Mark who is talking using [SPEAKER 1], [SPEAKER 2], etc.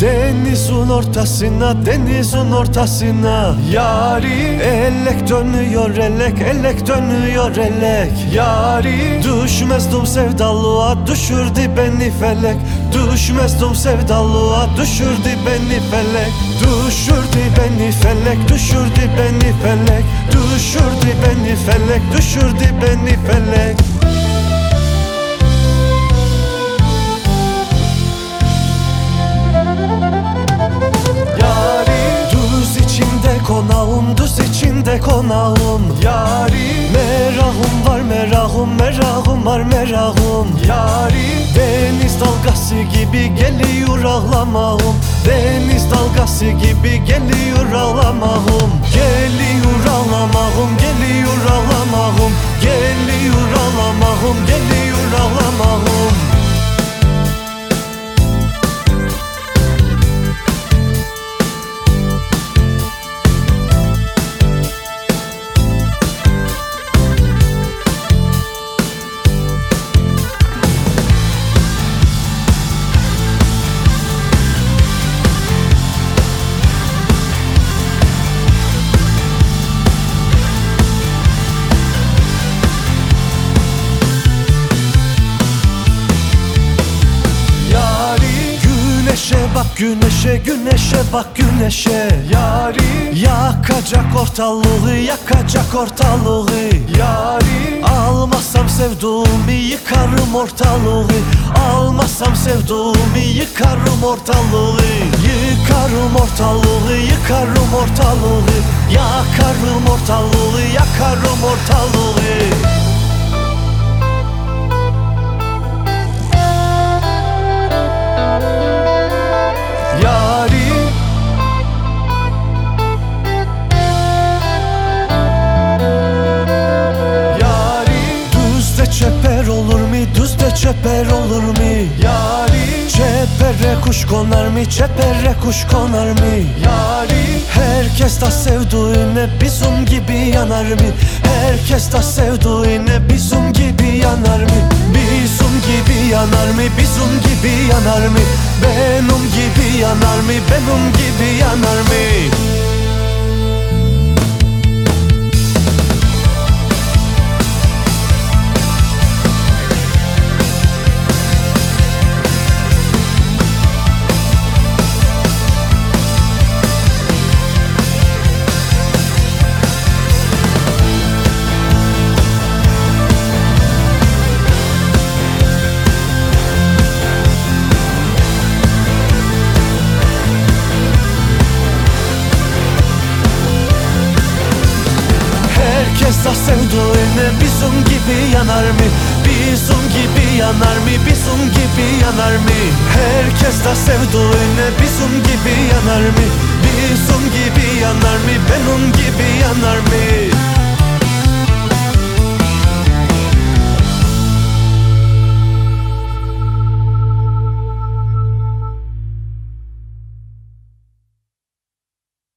[SPEAKER 1] Denizin ortasına denizin ortasına. Yari Elek dönüyor elek elek dönüyor elek. Yari Düşmezdim sevdalığa düşürdü beni felek. Düşmezdim sevdalığa düşürdü beni felek. Düşürdü beni felek düşürdü beni felek. Düşürdü beni felek düşürdü beni felek. Yari içinde konağım Merahım var merahım merahım var merahım Yari. Deniz dalgası gibi geliyor ağlamağım. Deniz dalgası gibi geliyor ağlamağım. Geliyor ağlamağım geliyor ağlamağım. Geliyor ağlamağım geliyor Güneşe güneşe bak güneşe. Yari Yakacak ortalığı yakacak ortalığı. Yari Almazsam sevduğumu yıkarım ortalığı. Almazsam sevduğumu yıkarım ortalığı. Yıkarım ortalığı yıkarım ortalığı. Yakarım ortalığı yakarım ortalığı çeper olur mu? Yari Çepere kuş konar mı? Çepere kuş konar mı? Yari Herkes de sevduğune bizim gibi yanar mı? Herkes de sevduğune bizim gibi yanar mı? Bizim gibi yanar mı? Bizim gibi yanar mı? Benim gibi yanar mı? Benim gibi yanar mı? Herkes de sevduğune bizim gibi yanar mı? Bizim gibi yanar mı? Bizim gibi yanar mı? Herkes de sevduğune bizim gibi yanar mı? Bizim gibi yanar mı? Benim gibi yanar